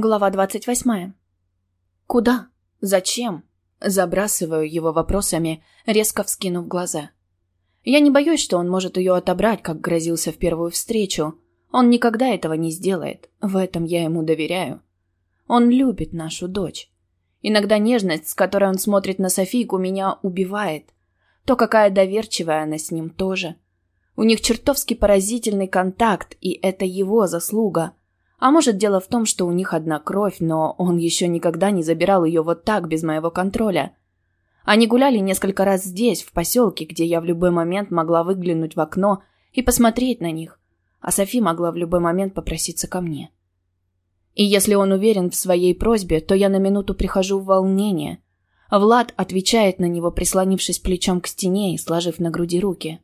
Глава двадцать восьмая. «Куда? Зачем?» Забрасываю его вопросами, резко вскинув глаза. Я не боюсь, что он может ее отобрать, как грозился в первую встречу. Он никогда этого не сделает, в этом я ему доверяю. Он любит нашу дочь. Иногда нежность, с которой он смотрит на Софийку, меня убивает. То, какая доверчивая она с ним тоже. У них чертовски поразительный контакт, и это его заслуга – а может, дело в том, что у них одна кровь, но он еще никогда не забирал ее вот так, без моего контроля. Они гуляли несколько раз здесь, в поселке, где я в любой момент могла выглянуть в окно и посмотреть на них, а Софи могла в любой момент попроситься ко мне. И если он уверен в своей просьбе, то я на минуту прихожу в волнение. Влад отвечает на него, прислонившись плечом к стене и сложив на груди руки.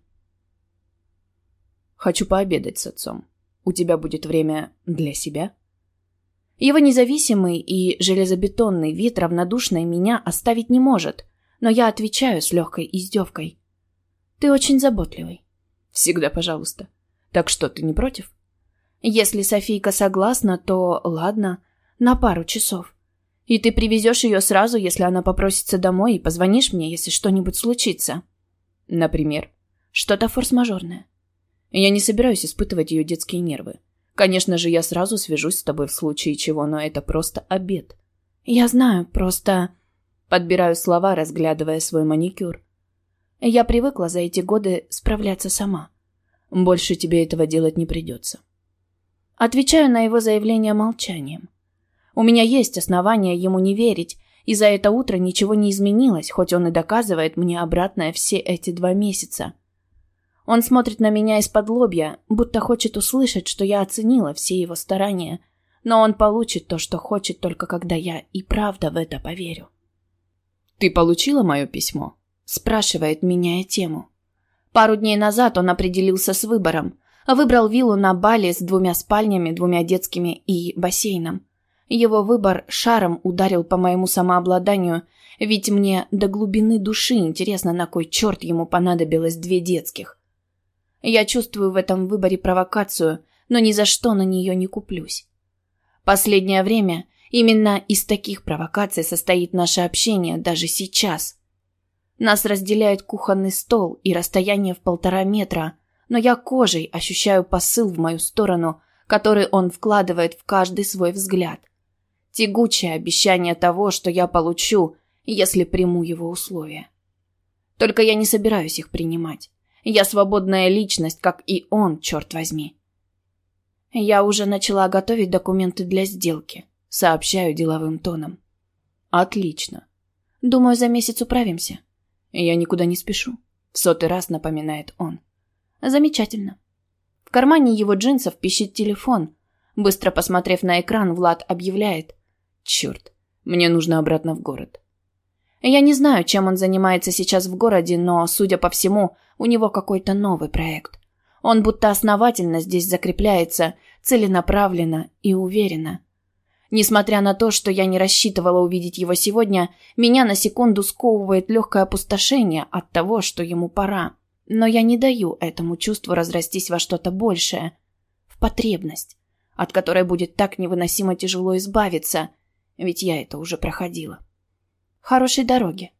«Хочу пообедать с отцом», у тебя будет время для себя? Его независимый и железобетонный вид равнодушной меня оставить не может, но я отвечаю с легкой издевкой. Ты очень заботливый. Всегда пожалуйста. Так что, ты не против? Если Софийка согласна, то ладно, на пару часов. И ты привезешь ее сразу, если она попросится домой, и позвонишь мне, если что-нибудь случится. Например, что-то форс-мажорное. Я не собираюсь испытывать ее детские нервы. Конечно же, я сразу свяжусь с тобой в случае чего, но это просто обед. Я знаю, просто... Подбираю слова, разглядывая свой маникюр. Я привыкла за эти годы справляться сама. Больше тебе этого делать не придется. Отвечаю на его заявление молчанием. У меня есть основания ему не верить, и за это утро ничего не изменилось, хоть он и доказывает мне обратное все эти два месяца. Он смотрит на меня из-под лобья, будто хочет услышать, что я оценила все его старания, но он получит то, что хочет, только когда я и правда в это поверю. «Ты получила мое письмо?» – спрашивает, меняя тему. Пару дней назад он определился с выбором. Выбрал виллу на Бали с двумя спальнями, двумя детскими и бассейном. Его выбор шаром ударил по моему самообладанию, ведь мне до глубины души интересно, на кой черт ему понадобилось две детских. Я чувствую в этом выборе провокацию, но ни за что на нее не куплюсь. Последнее время именно из таких провокаций состоит наше общение даже сейчас. Нас разделяет кухонный стол и расстояние в полтора метра, но я кожей ощущаю посыл в мою сторону, который он вкладывает в каждый свой взгляд. Тягучее обещание того, что я получу, если приму его условия. Только я не собираюсь их принимать. Я свободная личность, как и он, черт возьми. Я уже начала готовить документы для сделки. Сообщаю деловым тоном. Отлично. Думаю, за месяц управимся. Я никуда не спешу. В сотый раз напоминает он. Замечательно. В кармане его джинсов пищит телефон. Быстро посмотрев на экран, Влад объявляет. Черт, мне нужно обратно в город. Я не знаю, чем он занимается сейчас в городе, но, судя по всему, у него какой-то новый проект. Он будто основательно здесь закрепляется, целенаправленно и уверенно. Несмотря на то, что я не рассчитывала увидеть его сегодня, меня на секунду сковывает легкое опустошение от того, что ему пора. Но я не даю этому чувству разрастись во что-то большее. В потребность, от которой будет так невыносимо тяжело избавиться, ведь я это уже проходила. Хорошей дороги.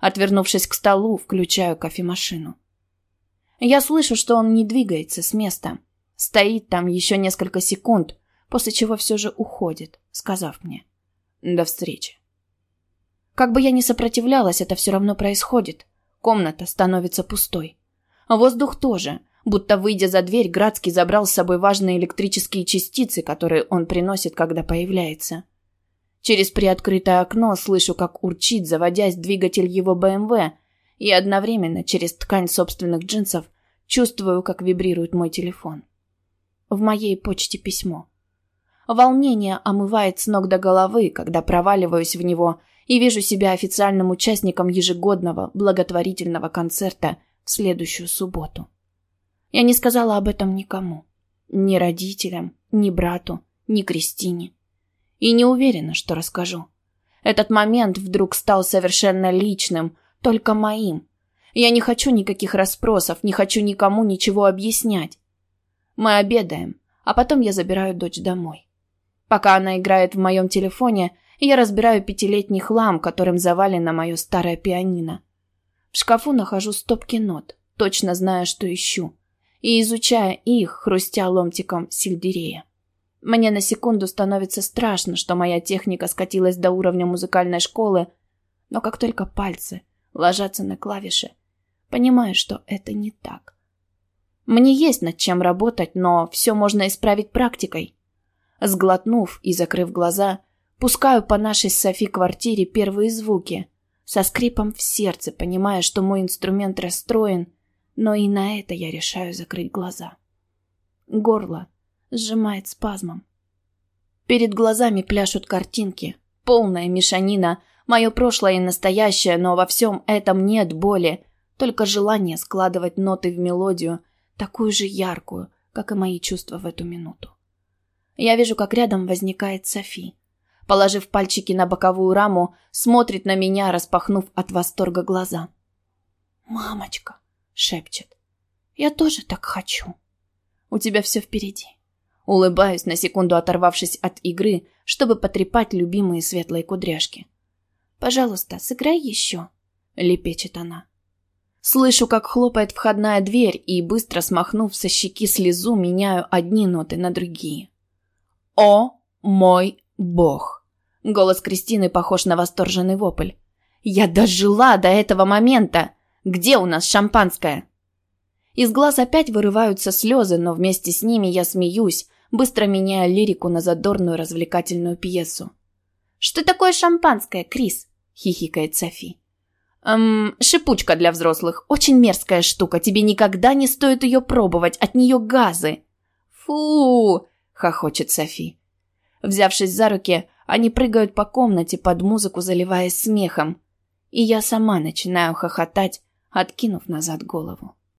Отвернувшись к столу, включаю кофемашину. Я слышу, что он не двигается с места. Стоит там еще несколько секунд, после чего все же уходит, сказав мне «До встречи». Как бы я ни сопротивлялась, это все равно происходит. Комната становится пустой. Воздух тоже, будто выйдя за дверь, Градский забрал с собой важные электрические частицы, которые он приносит, когда появляется. Через приоткрытое окно слышу, как урчит, заводясь двигатель его БМВ, и одновременно через ткань собственных джинсов чувствую, как вибрирует мой телефон. В моей почте письмо. Волнение омывает с ног до головы, когда проваливаюсь в него и вижу себя официальным участником ежегодного благотворительного концерта в следующую субботу. Я не сказала об этом никому. Ни родителям, ни брату, ни Кристине. И не уверена, что расскажу. Этот момент вдруг стал совершенно личным, только моим. Я не хочу никаких расспросов, не хочу никому ничего объяснять. Мы обедаем, а потом я забираю дочь домой. Пока она играет в моем телефоне, я разбираю пятилетний хлам, которым завалено мое старое пианино. В шкафу нахожу стопки нот, точно зная, что ищу, и изучая их, хрустя ломтиком сельдерея. Мне на секунду становится страшно, что моя техника скатилась до уровня музыкальной школы, но как только пальцы ложатся на клавиши, понимаю, что это не так. Мне есть над чем работать, но все можно исправить практикой. Сглотнув и закрыв глаза, пускаю по нашей Софи квартире первые звуки, со скрипом в сердце, понимая, что мой инструмент расстроен, но и на это я решаю закрыть глаза. Горло сжимает спазмом. Перед глазами пляшут картинки, полная мешанина, мое прошлое и настоящее, но во всем этом нет боли, только желание складывать ноты в мелодию, такую же яркую, как и мои чувства в эту минуту. Я вижу, как рядом возникает Софи. Положив пальчики на боковую раму, смотрит на меня, распахнув от восторга глаза. «Мамочка!» — шепчет. «Я тоже так хочу. У тебя все впереди». Улыбаюсь, на секунду оторвавшись от игры, чтобы потрепать любимые светлые кудряшки. «Пожалуйста, сыграй еще», — лепечет она. Слышу, как хлопает входная дверь, и, быстро смахнув со щеки слезу, меняю одни ноты на другие. «О мой бог!» Голос Кристины похож на восторженный вопль. «Я дожила до этого момента! Где у нас шампанское?» Из глаз опять вырываются слезы, но вместе с ними я смеюсь, быстро меняя лирику на задорную развлекательную пьесу. «Что такое шампанское, Крис?» — хихикает Софи. Эм, шипучка для взрослых. Очень мерзкая штука. Тебе никогда не стоит ее пробовать. От нее газы. Фу, хохочет Софи. Взявшись за руки, они прыгают по комнате под музыку, заливаясь смехом. И я сама начинаю хохотать, откинув назад голову.